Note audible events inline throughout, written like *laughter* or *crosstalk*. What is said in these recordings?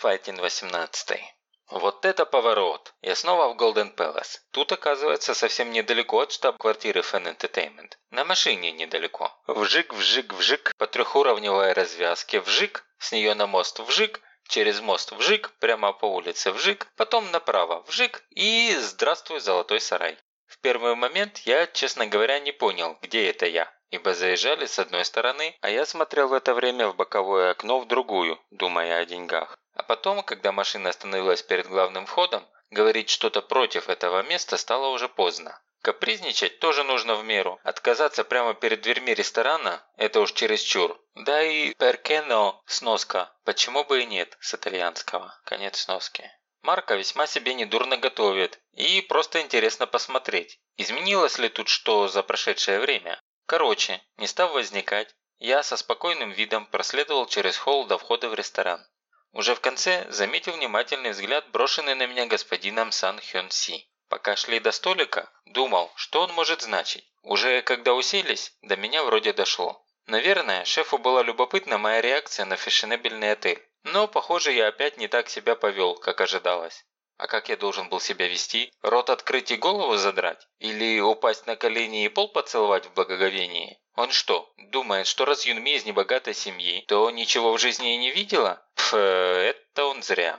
Файтин 18. Вот это поворот! Я снова в Голден Пэлас. Тут, оказывается, совсем недалеко от штаб-квартиры Fan Entertainment. На машине недалеко. Вжик, вжик, вжик, по трехуровневой развязке вжик, с нее на мост вжик, через мост вжик, прямо по улице вжик, потом направо вжик и здравствуй, золотой сарай. В первый момент я, честно говоря, не понял, где это я ибо заезжали с одной стороны, а я смотрел в это время в боковое окно в другую, думая о деньгах. А потом, когда машина остановилась перед главным входом, говорить что-то против этого места стало уже поздно. Капризничать тоже нужно в меру. Отказаться прямо перед дверьми ресторана – это уж чересчур. Да и перкено – сноска. Почему бы и нет с итальянского. Конец сноски. Марка весьма себе недурно готовит. И просто интересно посмотреть, изменилось ли тут что за прошедшее время. Короче, не став возникать, я со спокойным видом проследовал через холл до входа в ресторан. Уже в конце заметил внимательный взгляд, брошенный на меня господином Сан Хён Си. Пока шли до столика, думал, что он может значить. Уже когда уселись, до меня вроде дошло. Наверное, шефу была любопытна моя реакция на фешенебельный отель. Но, похоже, я опять не так себя повел, как ожидалось. А как я должен был себя вести? Рот открыть и голову задрать? Или упасть на колени и пол поцеловать в благоговении? Он что, думает, что раз Юнми из небогатой семьи, то ничего в жизни и не видела? Пф, это он зря.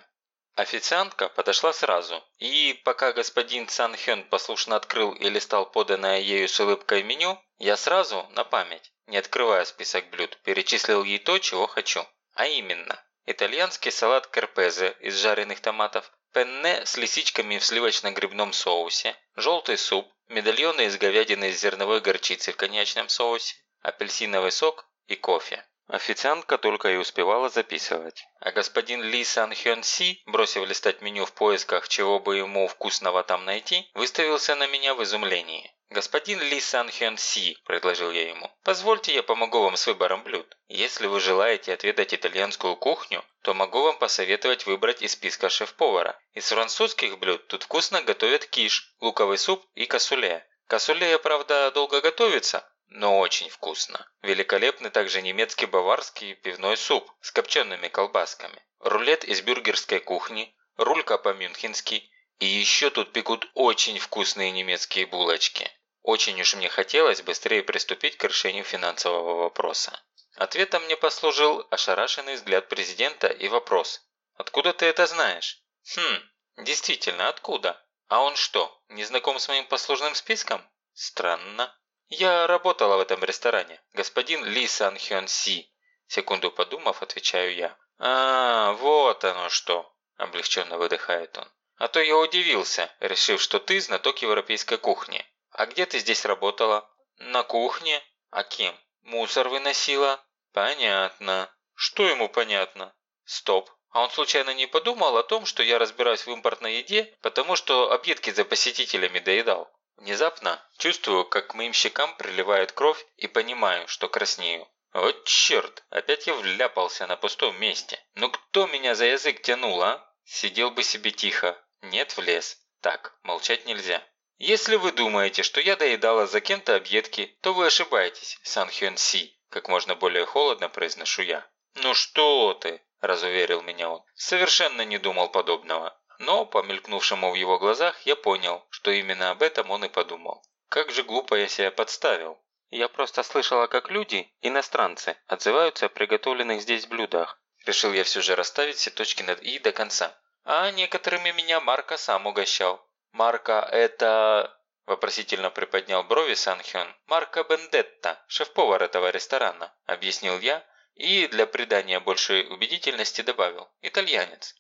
Официантка подошла сразу, и пока господин Сан Хён послушно открыл и листал поданное ею с улыбкой меню, я сразу, на память, не открывая список блюд, перечислил ей то, чего хочу. А именно, итальянский салат карпезе из жареных томатов, пенне с лисичками в сливочно-грибном соусе, желтый суп, медальоны из говядины с зерновой горчицей в коньячном соусе, апельсиновый сок и кофе. Официантка только и успевала записывать. А господин Ли Сан Хён Си, бросив листать меню в поисках, чего бы ему вкусного там найти, выставился на меня в изумлении. «Господин Ли Сан Хён Си», – предложил я ему, – «позвольте я помогу вам с выбором блюд. Если вы желаете отведать итальянскую кухню, то могу вам посоветовать выбрать из списка шеф-повара. Из французских блюд тут вкусно готовят киш, луковый суп и косуле. Косуле, правда, долго готовится, но очень вкусно. Великолепный также немецкий баварский пивной суп с копчеными колбасками. Рулет из бюргерской кухни, рулька по-мюнхенски и еще тут пекут очень вкусные немецкие булочки. Очень уж мне хотелось быстрее приступить к решению финансового вопроса. Ответом мне послужил ошарашенный взгляд президента и вопрос. «Откуда ты это знаешь?» «Хм, действительно, откуда? А он что, не знаком с моим послужным списком?» «Странно». «Я работала в этом ресторане, господин Ли Сан Хён Си», секунду подумав, отвечаю я. «А, вот оно что», облегченно выдыхает он. «А то я удивился, решив, что ты знаток европейской кухни. «А где ты здесь работала?» «На кухне». «А кем?» «Мусор выносила». «Понятно». «Что ему понятно?» «Стоп. А он случайно не подумал о том, что я разбираюсь в импортной еде, потому что объедки за посетителями доедал?» Внезапно чувствую, как к моим щекам приливает кровь и понимаю, что краснею. Вот черт, опять я вляпался на пустом месте. Ну кто меня за язык тянул, а? Сидел бы себе тихо. Нет, влез. Так, молчать нельзя. «Если вы думаете, что я доедала за кем-то объедки, то вы ошибаетесь, Сан Хён Си», как можно более холодно произношу я. «Ну что ты!» – разуверил меня он. «Совершенно не думал подобного». Но, по мелькнувшему в его глазах, я понял, что именно об этом он и подумал. Как же глупо я себя подставил. Я просто слышала, как люди, иностранцы, отзываются о приготовленных здесь блюдах. Решил я все же расставить все точки над «и» до конца. А некоторыми меня Марко сам угощал. «Марка – это…» – вопросительно приподнял брови Санхён. «Марка Бендетта, шеф-повар этого ресторана», – объяснил я и для придания большей убедительности добавил. «Итальянец».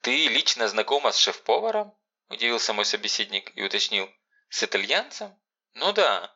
«Ты лично знакома с шеф-поваром?» – удивился мой собеседник и уточнил. «С итальянцем?» «Ну да».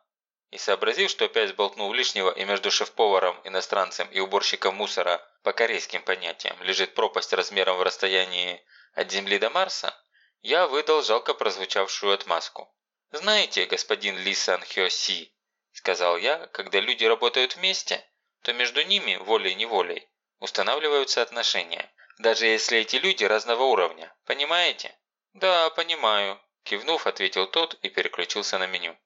И сообразив, что опять сболтнул лишнего и между шеф-поваром, иностранцем и уборщиком мусора по корейским понятиям лежит пропасть размером в расстоянии от Земли до Марса, я выдал жалко прозвучавшую отмазку. «Знаете, господин Ли Сан Хё Си», – сказал я, – «когда люди работают вместе, то между ними, волей-неволей, устанавливаются отношения, даже если эти люди разного уровня. Понимаете?» «Да, понимаю», – кивнув, ответил тот и переключился на меню.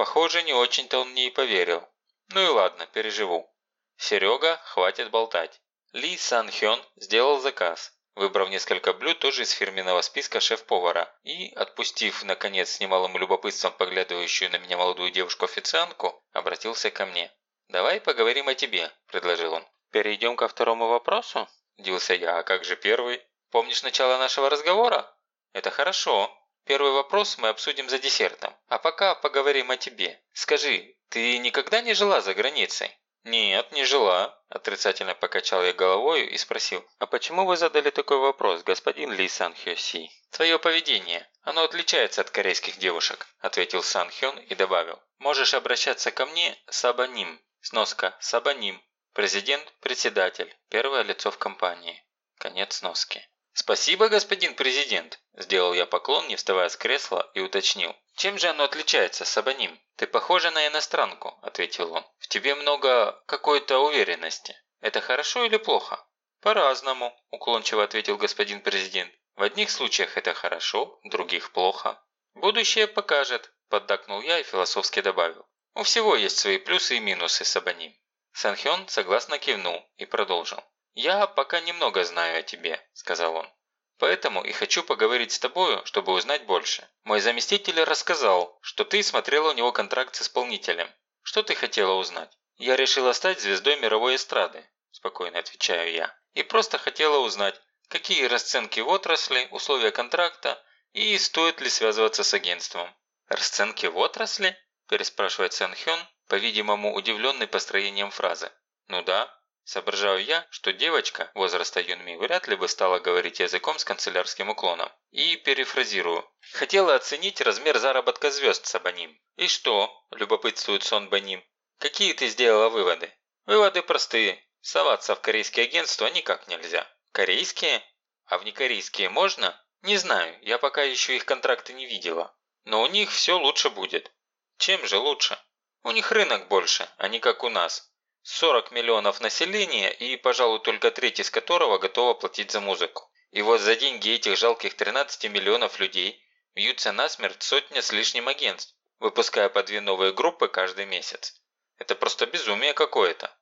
Похоже, не очень-то он мне и поверил. Ну и ладно, переживу. Серега, хватит болтать. Ли Сан Хён сделал заказ, выбрав несколько блюд тоже из фирменного списка шеф-повара и, отпустив, наконец, с немалым любопытством поглядывающую на меня молодую девушку-официантку, обратился ко мне. «Давай поговорим о тебе», – предложил он. «Перейдем ко второму вопросу?» – удивился я. «А как же первый? Помнишь начало нашего разговора?» «Это хорошо. Первый вопрос мы обсудим за десертом. А пока поговорим о тебе. Скажи, ты никогда не жила за границей?» «Нет, не жила», – отрицательно покачал я головой и спросил. «А почему вы задали такой вопрос, господин Ли Сан Хё Си?» «Твое поведение. Оно отличается от корейских девушек», – ответил Сан Хён и добавил. «Можешь обращаться ко мне Сабаним». Сноска Сабаним. Президент, председатель. Первое лицо в компании. Конец сноски. «Спасибо, господин президент!» – сделал я поклон, не вставая с кресла, и уточнил. «Чем же оно отличается, Сабаним?» «Ты похожа на иностранку», – ответил он. «В тебе много какой-то уверенности. Это хорошо или плохо?» «По-разному», – уклончиво ответил господин президент. «В одних случаях это хорошо, в других плохо». «Будущее покажет», – поддакнул я и философски добавил. «У всего есть свои плюсы и минусы, Сабаним». Санхён согласно кивнул и продолжил. «Я пока немного знаю о тебе», – сказал он. «Поэтому и хочу поговорить с тобою, чтобы узнать больше. Мой заместитель рассказал, что ты смотрела у него контракт с исполнителем. Что ты хотела узнать?» «Я решила стать звездой мировой эстрады», – спокойно отвечаю я. «И просто хотела узнать, какие расценки в отрасли, условия контракта и стоит ли связываться с агентством». «Расценки в отрасли?» – переспрашивает Сэн Хён, по-видимому удивленный построением фразы. «Ну да, Соображаю я, что девочка возраста Юнми вряд ли бы стала говорить языком с канцелярским уклоном. И перефразирую. Хотела оценить размер заработка звезд Сабаним. «И что?» – любопытствует Сон Баним. «Какие ты сделала выводы?» «Выводы простые. Соваться в корейские агентства никак нельзя». «Корейские? А в некорейские можно?» «Не знаю, я пока еще их контракты не видела. Но у них все лучше будет». «Чем же лучше?» «У них рынок больше, а не как у нас. 40 миллионов населения и, пожалуй, только треть из которого готова платить за музыку. И вот за деньги этих жалких 13 миллионов людей бьются насмерть сотня с лишним агентств, выпуская по две новые группы каждый месяц. Это просто безумие какое-то.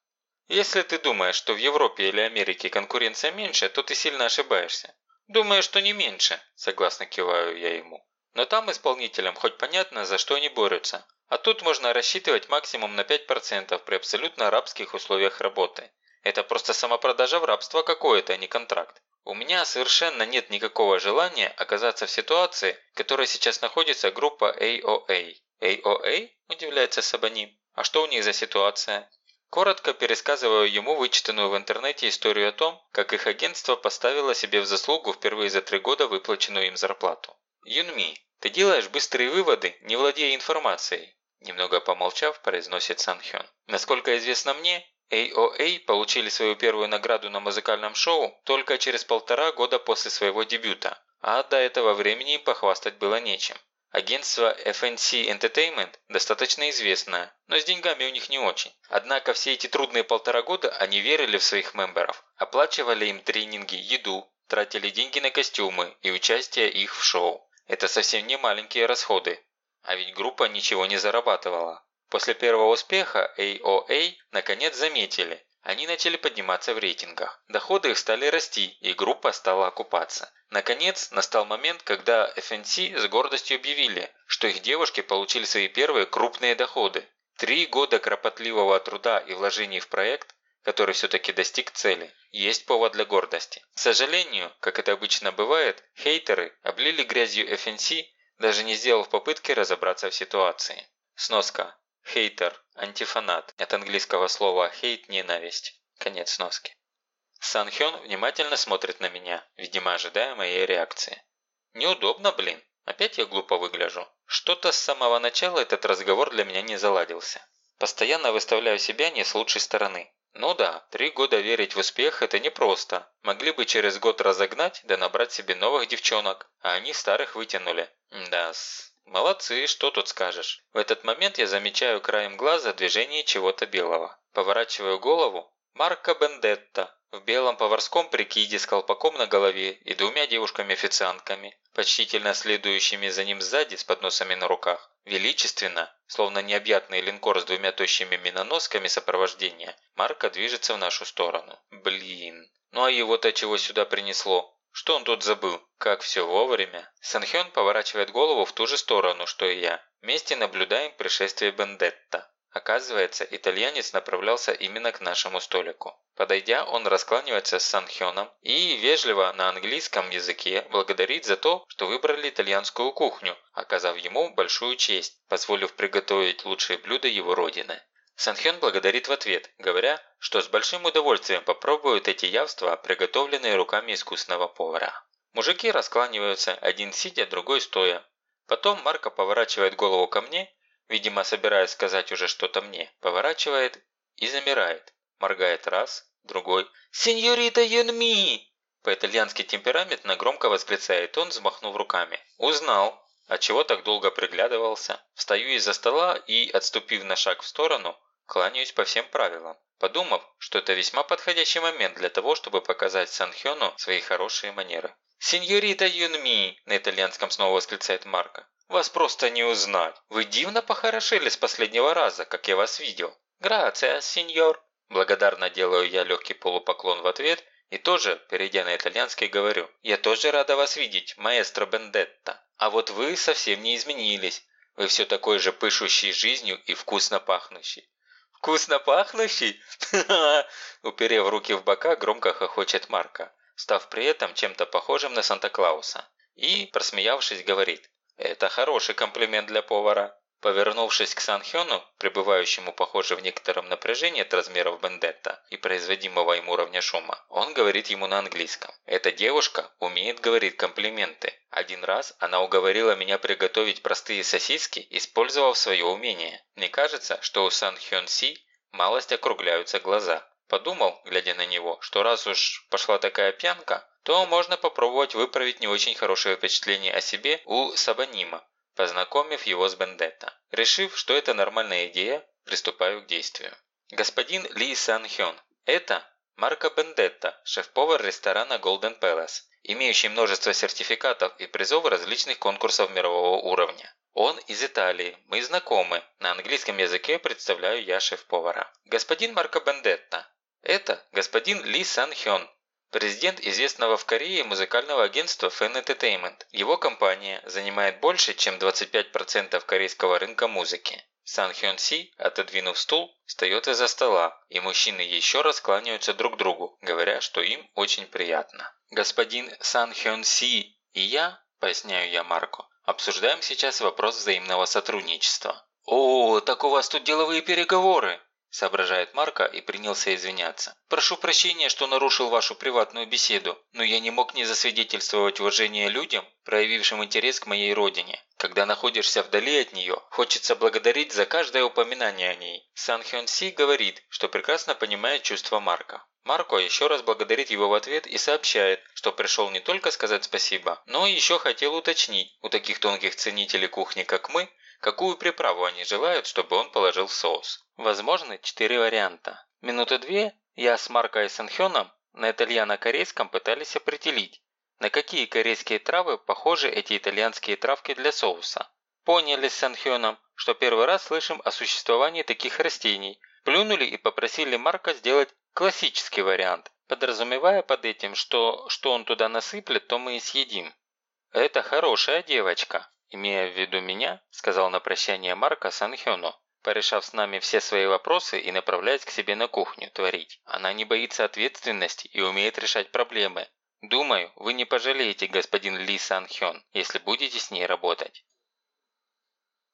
Если ты думаешь, что в Европе или Америке конкуренция меньше, то ты сильно ошибаешься. Думаю, что не меньше, согласно киваю я ему. Но там исполнителям хоть понятно, за что они борются. А тут можно рассчитывать максимум на 5% при абсолютно рабских условиях работы. Это просто самопродажа в рабство какое-то, а не контракт. У меня совершенно нет никакого желания оказаться в ситуации, в которой сейчас находится группа AOA. AOA? Удивляется Сабаним. А что у них за ситуация? Коротко пересказываю ему вычитанную в интернете историю о том, как их агентство поставило себе в заслугу впервые за три года выплаченную им зарплату. Юнми, ты делаешь быстрые выводы, не владея информацией. Немного помолчав, произносит Санхён. Насколько известно мне, AOA получили свою первую награду на музыкальном шоу только через полтора года после своего дебюта, а до этого времени им похвастать было нечем. Агентство FNC Entertainment достаточно известное, но с деньгами у них не очень. Однако все эти трудные полтора года они верили в своих мемберов, оплачивали им тренинги, еду, тратили деньги на костюмы и участие их в шоу. Это совсем не маленькие расходы, а ведь группа ничего не зарабатывала. После первого успеха AOA наконец заметили. Они начали подниматься в рейтингах. Доходы их стали расти, и группа стала окупаться. Наконец, настал момент, когда FNC с гордостью объявили, что их девушки получили свои первые крупные доходы. Три года кропотливого труда и вложений в проект, который все-таки достиг цели, есть повод для гордости. К сожалению, как это обычно бывает, хейтеры облили грязью FNC даже не сделав попытки разобраться в ситуации. Сноска. Хейтер, антифанат. От английского слова «хейт» – ненависть. Конец сноски. Сан Хён внимательно смотрит на меня, видимо ожидая моей реакции. Неудобно, блин. Опять я глупо выгляжу. Что-то с самого начала этот разговор для меня не заладился. Постоянно выставляю себя не с лучшей стороны. Ну да, три года верить в успех – это непросто. Могли бы через год разогнать, да набрать себе новых девчонок, а они старых вытянули. Да-с. Молодцы, что тут скажешь. В этот момент я замечаю краем глаза движение чего-то белого. Поворачиваю голову. Марко Бендетта в белом поварском прикиде с колпаком на голове и двумя девушками-официантками, почтительно следующими за ним сзади с подносами на руках. Величественно, словно необъятный линкор с двумя тощими миноносками сопровождения, Марко движется в нашу сторону. Блин, ну а его-то чего сюда принесло? Что он тут забыл? Как все вовремя. Санхён поворачивает голову в ту же сторону, что и я. Вместе наблюдаем пришествие Бендетта. Оказывается, итальянец направлялся именно к нашему столику. Подойдя, он раскланивается с Санхёном и вежливо на английском языке благодарит за то, что выбрали итальянскую кухню, оказав ему большую честь, позволив приготовить лучшие блюда его родины. Санхён благодарит в ответ, говоря, что с большим удовольствием попробуют эти явства, приготовленные руками искусного повара. Мужики раскланиваются, один сидя, другой стоя. Потом Марко поворачивает голову ко мне, видимо, собираясь сказать уже что-то мне, поворачивает и замирает. Моргает раз, другой. «Сеньорита Юнми!» По-итальянски темпераментно громко восклицает он, взмахнув руками. «Узнал!» А чего так долго приглядывался? Встаю из-за стола и, отступив на шаг в сторону, Кланяюсь по всем правилам, подумав, что это весьма подходящий момент для того, чтобы показать Санхёну свои хорошие манеры. «Сеньорита Юнми!» – на итальянском снова восклицает Марко. «Вас просто не узнать. Вы дивно похорошели с последнего раза, как я вас видел». «Грация, сеньор!» Благодарно делаю я легкий полупоклон в ответ и тоже, перейдя на итальянский, говорю. «Я тоже рада вас видеть, маэстро Бендетта. А вот вы совсем не изменились. Вы все такой же пышущий жизнью и вкусно пахнущий. «Вкусно пахнущий?» *laughs* Уперев руки в бока, громко хохочет Марка, став при этом чем-то похожим на Санта-Клауса. И, просмеявшись, говорит «Это хороший комплимент для повара». Повернувшись к Санхёну, пребывающему, похоже, в некотором напряжении от размеров бендетта и производимого им уровня шума, он говорит ему на английском. «Эта девушка умеет говорить комплименты. Один раз она уговорила меня приготовить простые сосиски, использовав свое умение. Мне кажется, что у Сан Хён Си малость округляются глаза. Подумал, глядя на него, что раз уж пошла такая пьянка, то можно попробовать выправить не очень хорошее впечатление о себе у Сабанима, познакомив его с Бендетта. Решив, что это нормальная идея, приступаю к действию. Господин Ли Сан Хён. Это Марко Бендетта, шеф-повар ресторана Golden Palace, имеющий множество сертификатов и призов различных конкурсов мирового уровня. Он из Италии, мы знакомы, на английском языке представляю я шеф-повара. Господин Марко Бендетта. Это господин Ли Сан Хён, Президент известного в Корее музыкального агентства Fan Entertainment. Его компания занимает больше, чем 25% корейского рынка музыки. Сан Хён Си, отодвинув стул, встает из-за стола, и мужчины еще раз кланяются друг другу, говоря, что им очень приятно. Господин Сан Хён Си и я, поясняю я Марко, обсуждаем сейчас вопрос взаимного сотрудничества. «О, так у вас тут деловые переговоры!» Соображает Марко и принялся извиняться. «Прошу прощения, что нарушил вашу приватную беседу, но я не мог не засвидетельствовать уважение людям, проявившим интерес к моей родине. Когда находишься вдали от нее, хочется благодарить за каждое упоминание о ней». Сан Хён Си говорит, что прекрасно понимает чувства Марка. Марко еще раз благодарит его в ответ и сообщает, что пришел не только сказать спасибо, но еще хотел уточнить, у таких тонких ценителей кухни, как мы, какую приправу они желают, чтобы он положил в соус. Возможны четыре варианта. Минуты две я с Марко и Санхёном на итальяно-корейском пытались определить, на какие корейские травы похожи эти итальянские травки для соуса. Поняли с Санхёном, что первый раз слышим о существовании таких растений, плюнули и попросили Марка сделать классический вариант, подразумевая под этим, что что он туда насыплет, то мы и съедим. «Это хорошая девочка», имея в виду меня, сказал на прощание Марка Санхёну, порешав с нами все свои вопросы и направляясь к себе на кухню творить. Она не боится ответственности и умеет решать проблемы. Думаю, вы не пожалеете, господин Ли Сан Хён, если будете с ней работать.